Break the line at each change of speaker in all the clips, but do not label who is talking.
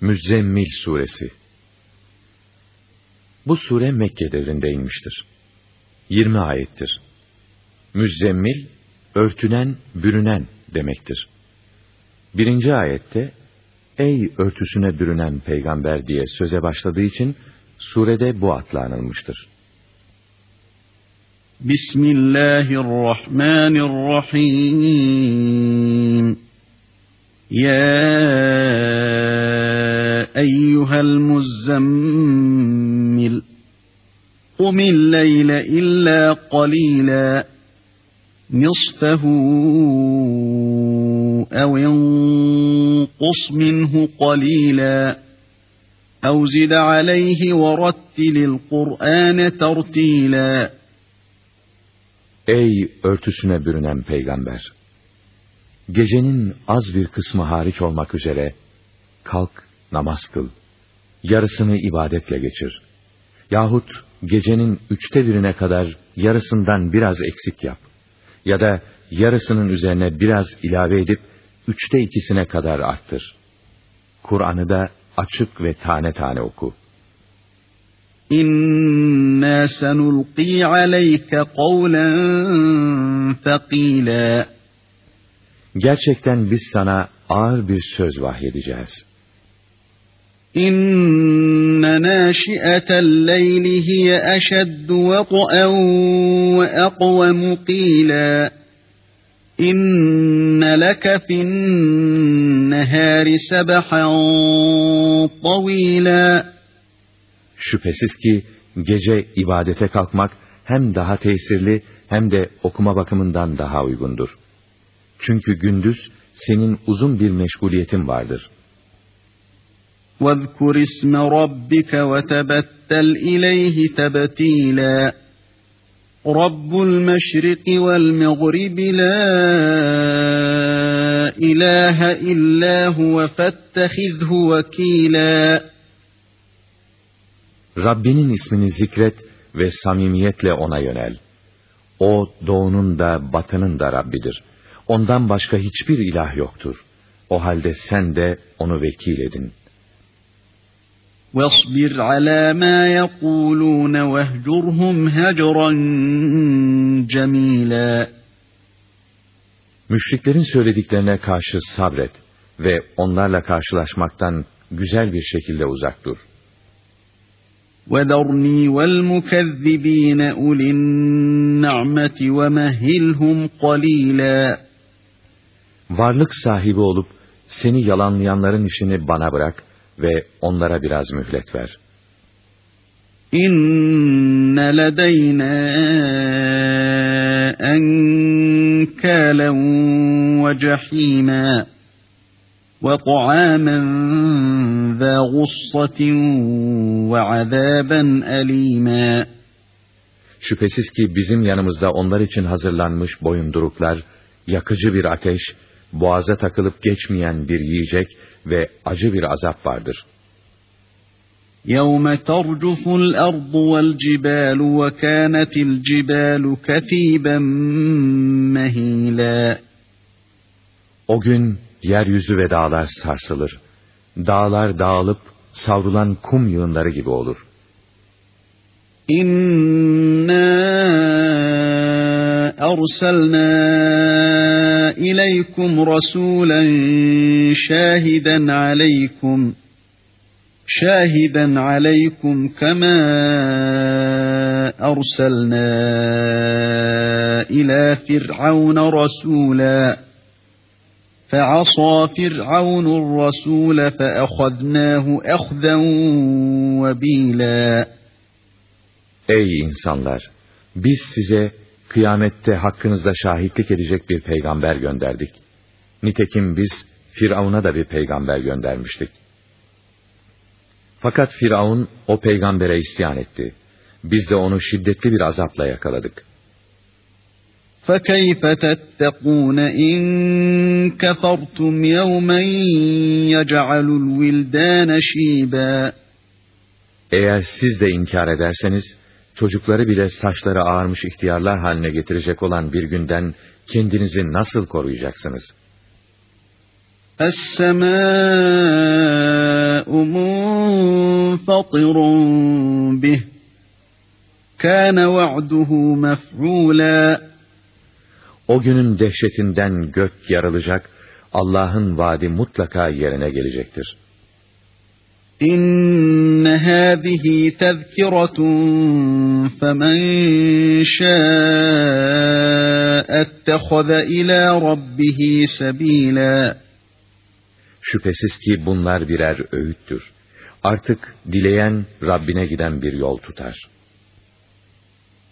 Müzzemmil Suresi Bu sure Mekke devrinde inmiştir. 20 ayettir. Müzzemmil, örtünen, bürünen demektir. Birinci ayette, Ey örtüsüne bürünen peygamber diye söze başladığı için, surede bu adla anılmıştır.
Bismillahirrahmanirrahim. Ya اَيُّهَا الْمُزَّمِّلِ قُمِ اللَّيْلَ اِلَّا قَلِيلًا نِصْفَهُ اَوْ اِنْقُصْ مِنْهُ قَلِيلًا اَوْ زِدْ عَلَيْهِ وَرَتِّلِ الْقُرْآنَ تَرْتِيلًا
Ey örtüsüne bürünen peygamber! Gecenin az bir kısmı hariç olmak üzere, kalk namaz kıl, yarısını ibadetle geçir. Yahut gecenin üçte birine kadar yarısından biraz eksik yap. Ya da yarısının üzerine biraz ilave edip üçte ikisine kadar arttır. Kur'an'ı da açık ve tane tane oku.
İnna senulqi aleyke kavlen
Gerçekten biz sana ağır bir söz vahyedeceğiz.
İnne nâşi'etel leyli hiye eşeddu ve'en ve ekvemu qîlâ. İnne leke finnehâri sebahan tavîlâ.
Şüphesiz ki gece ibadete kalkmak hem daha tesirli hem de okuma bakımından daha uygundur. Çünkü gündüz senin uzun bir meşguliyetin vardır.''
وَذْكُرِ اسْمَ رَبِّكَ وَتَبَتَّلْ اِلَيْهِ تَبَت۪يلًا رَبُّ الْمَشْرِقِ وَالْمَغْرِبِ لَا اِلَٰهَ اِلَّا هُوَ فَاتَّخِذْهُ وَك۪يلًا
Rabbinin ismini zikret ve samimiyetle ona yönel. O doğunun da batının da Rabbidir. Ondan başka hiçbir ilah yoktur. O halde sen de onu vekil edin.''
واصبر على ما يقولون وهجرهم هجرا جميلا
Müşriklerin söylediklerine karşı sabret ve onlarla karşılaşmaktan güzel bir şekilde uzak dur.
وَذَرْنِي وَالْمُكَذِّب۪ينَ اُلِي النَّعْمَةِ وَمَهِّلْهُمْ قَلِيلًا
Varlık sahibi olup seni yalanlayanların işini bana bırak ve onlara biraz mühlet ver.
İnne ledeyne enkâlen ve cehîmâ ve ذَا ve وَعَذَابًا أَلِيمًا
Şüphesiz ki bizim yanımızda onlar için hazırlanmış boyunduruklar, yakıcı bir ateş boğaza takılıp geçmeyen bir yiyecek ve acı bir azap vardır.
يَوْمَ تَرْجُفُ الْأَرْضُ وَالْجِبَالُ وَكَانَتِ الْجِبَالُ كَثِيبًا مَهِيلًا
O gün yeryüzü ve dağlar sarsılır. Dağlar dağılıp savrulan kum yığınları gibi olur.
İnna erselnâ إليكم رسولا شاهدا عليكم شاهدا عليكم كما أرسلنا إلى فرعون رسولا فعصى فرعون الرسول فأخذناه أخذا وبيلا
Ey insanlar! Biz size kıyamette hakkınızda şahitlik edecek bir peygamber gönderdik. Nitekim biz Firavun'a da bir peygamber göndermiştik. Fakat Firavun o peygambere isyan etti. Biz de onu şiddetli bir azapla yakaladık.
فَكَيْفَ تَتَّقُونَ اِنْ كَفَرْتُمْ يَوْمًا يَجْعَلُ الْوِلْدَانَ شِيبًا
Eğer siz de inkar ederseniz, çocukları bile saçları ağarmış ihtiyarlar haline getirecek olan bir günden kendinizi nasıl koruyacaksınız?
Es-semâ'u munfatirun bih. Kâne va'duhu mef'ûlâ.
O günün dehşetinden gök yarılacak, Allah'ın vaadi mutlaka yerine
gelecektir.'' İnne hâzihi tezkiratun femen şâ'ettehaze ilâ rabbihi sebîlâ.
Şüphesiz ki bunlar birer öğüttür. Artık dileyen Rabbine giden bir yol tutar.''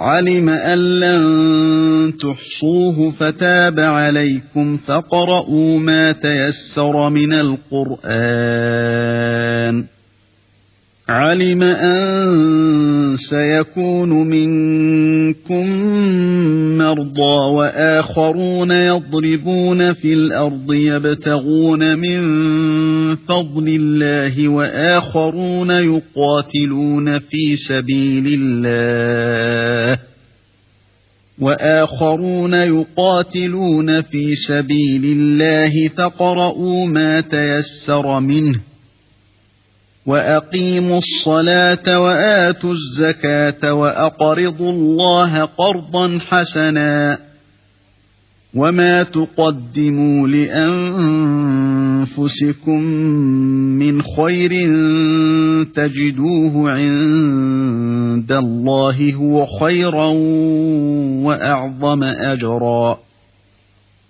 علم أن لن تحصوه فتاب عليكم فقرؤوا ما تيسر من القرآن علم أن سيكون منكم الأرض وآخرون يضربون في الأرض يبتغون من فضل الله وآخرون يقاتلون في سبيل الله وآخرون يقاتلون في سبيل الله فقرؤوا ما تيسر منه واقيموا الصلاه واتوا الزكاه واقرضوا الله قرضا حسنا وما تقدموا لانفسكم من خير تجدوه عند الله هو خيرا واعظم اجرا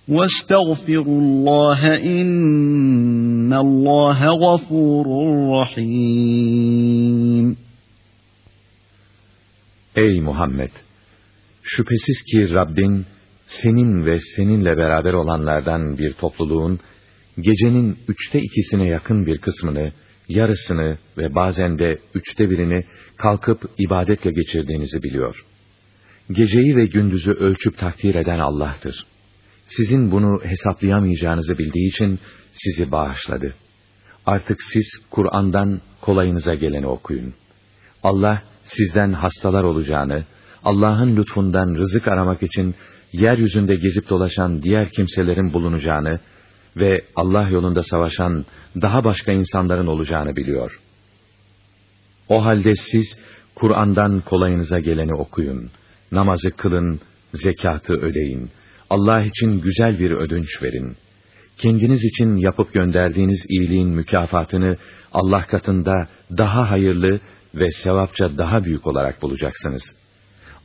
واستغفروا الله إن الله غفور رحيم
Ey Muhammed! Şüphesiz ki Rabbin senin ve seninle beraber olanlardan bir topluluğun gecenin üçte ikisine yakın bir kısmını, yarısını ve bazen de üçte birini kalkıp ibadetle geçirdiğinizi biliyor. Geceyi ve gündüzü ölçüp takdir eden Allah'tır.'' sizin bunu hesaplayamayacağınızı bildiği için sizi bağışladı. Artık siz Kur'an'dan kolayınıza geleni okuyun. Allah sizden hastalar olacağını, Allah'ın lütfundan rızık aramak için yeryüzünde gezip dolaşan diğer kimselerin bulunacağını ve Allah yolunda savaşan daha başka insanların olacağını biliyor. O halde siz Kur'an'dan kolayınıza geleni okuyun, namazı kılın, zekatı ödeyin.'' Allah için güzel bir ödünç verin. Kendiniz için yapıp gönderdiğiniz iyiliğin mükafatını Allah katında daha hayırlı ve sevapça daha büyük olarak bulacaksınız.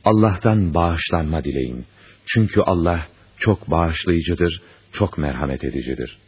Allah'tan bağışlanma dileyin. Çünkü Allah çok bağışlayıcıdır, çok merhamet edicidir.